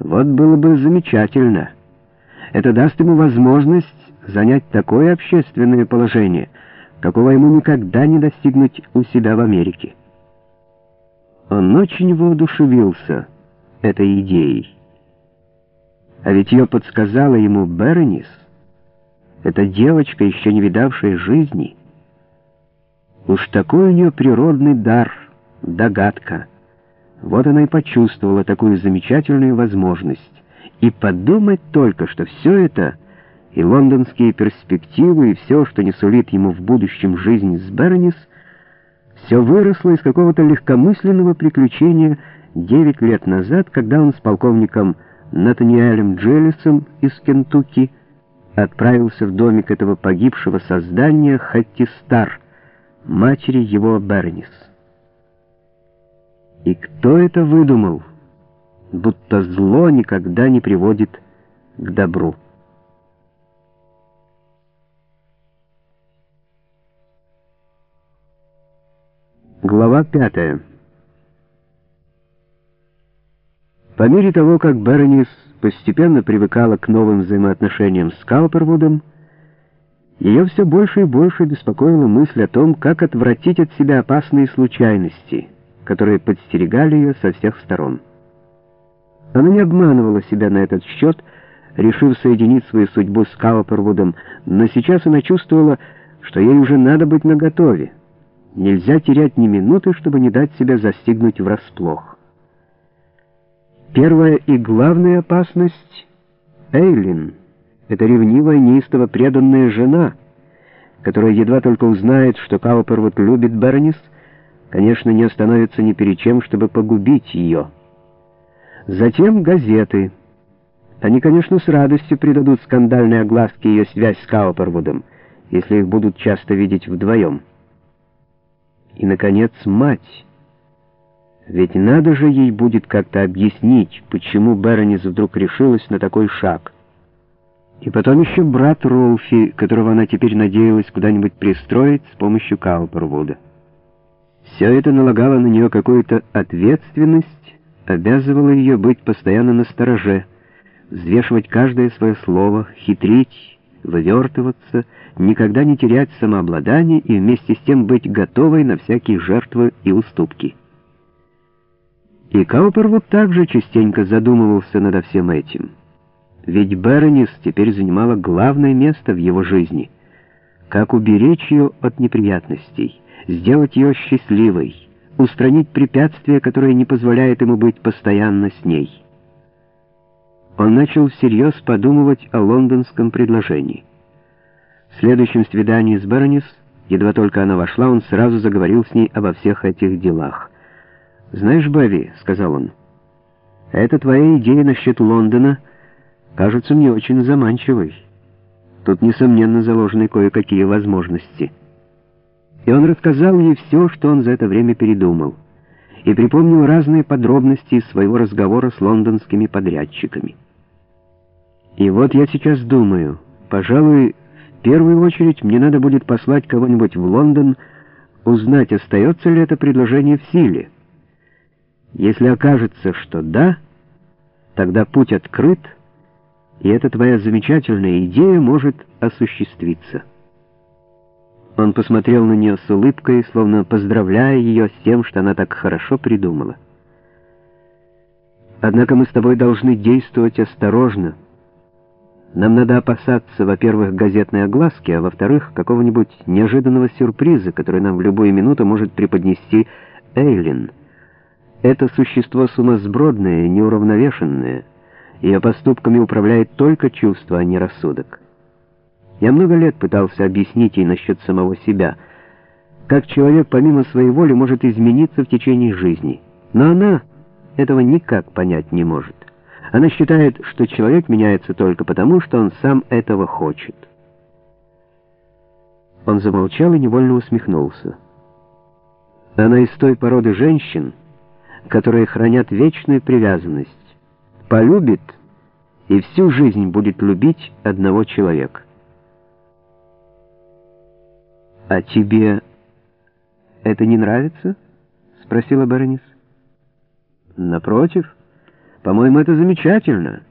Вот было бы замечательно. Это даст ему возможность занять такое общественное положение, какого ему никогда не достигнуть у себя в Америке. Он очень воодушевился этой идеей. А ведь ее подсказала ему Бернис, эта девочка, еще не видавшая жизни. Уж такой у нее природный дар, догадка — вот она и почувствовала такую замечательную возможность. И подумать только, что все это, и лондонские перспективы, и все, что не сулит ему в будущем жизнь с Бернис, все выросло из какого-то легкомысленного приключения девять лет назад, когда он с полковником Натаниэлем Джеллисом из Кентукки отправился в домик этого погибшего создания Хатти Стар, матери его Бернис. И кто это выдумал? Будто зло никогда не приводит к добру. Глава пятая. По мере того, как Беронис постепенно привыкала к новым взаимоотношениям с Каупервудом, ее все больше и больше беспокоила мысль о том, как отвратить от себя опасные случайности — которые подстерегали ее со всех сторон. Она не обманывала себя на этот счет, решив соединить свою судьбу с Каупервудом, но сейчас она чувствовала, что ей уже надо быть наготове. Нельзя терять ни минуты, чтобы не дать себя застигнуть врасплох. Первая и главная опасность — Эйлин. Это ревнивая, неистово преданная жена, которая едва только узнает, что Каупервуд любит Бернис — конечно, не остановится ни перед чем, чтобы погубить ее. Затем газеты. Они, конечно, с радостью придадут скандальной огласке ее связь с Каупервудом, если их будут часто видеть вдвоем. И, наконец, мать. Ведь надо же ей будет как-то объяснить, почему Беронис вдруг решилась на такой шаг. И потом еще брат Ролфи, которого она теперь надеялась куда-нибудь пристроить с помощью Каупервуда. Все это налагало на нее какую-то ответственность, обязывало ее быть постоянно на стороже, взвешивать каждое свое слово, хитрить, вывертываться, никогда не терять самообладание и вместе с тем быть готовой на всякие жертвы и уступки. И Каупервуд также частенько задумывался над всем этим. Ведь Беронис теперь занимала главное место в его жизни. Как уберечь ее от неприятностей? сделать ее счастливой, устранить препятствие, которое не позволяет ему быть постоянно с ней. Он начал всерьез подумывать о лондонском предложении. В следующем свидании с Беронис, едва только она вошла, он сразу заговорил с ней обо всех этих делах. «Знаешь, Бэви», — сказал он, — «эта твоя идея насчет Лондона кажется мне очень заманчивой. Тут, несомненно, заложены кое-какие возможности» и он рассказал ей все, что он за это время передумал, и припомнил разные подробности своего разговора с лондонскими подрядчиками. И вот я сейчас думаю, пожалуй, в первую очередь мне надо будет послать кого-нибудь в Лондон, узнать, остается ли это предложение в силе. Если окажется, что да, тогда путь открыт, и эта твоя замечательная идея может осуществиться». Он посмотрел на нее с улыбкой, словно поздравляя ее с тем, что она так хорошо придумала. «Однако мы с тобой должны действовать осторожно. Нам надо опасаться, во-первых, газетной огласки, а во-вторых, какого-нибудь неожиданного сюрприза, который нам в любую минуту может преподнести Эйлин. Это существо сумасбродное, неуравновешенное, ее поступками управляет только чувство, а не рассудок». Я много лет пытался объяснить ей насчет самого себя, как человек помимо своей воли может измениться в течение жизни. Но она этого никак понять не может. Она считает, что человек меняется только потому, что он сам этого хочет. Он замолчал и невольно усмехнулся. Она из той породы женщин, которые хранят вечную привязанность, полюбит и всю жизнь будет любить одного человека. «А тебе это не нравится?» — спросила баронис. «Напротив, По-моему, это замечательно.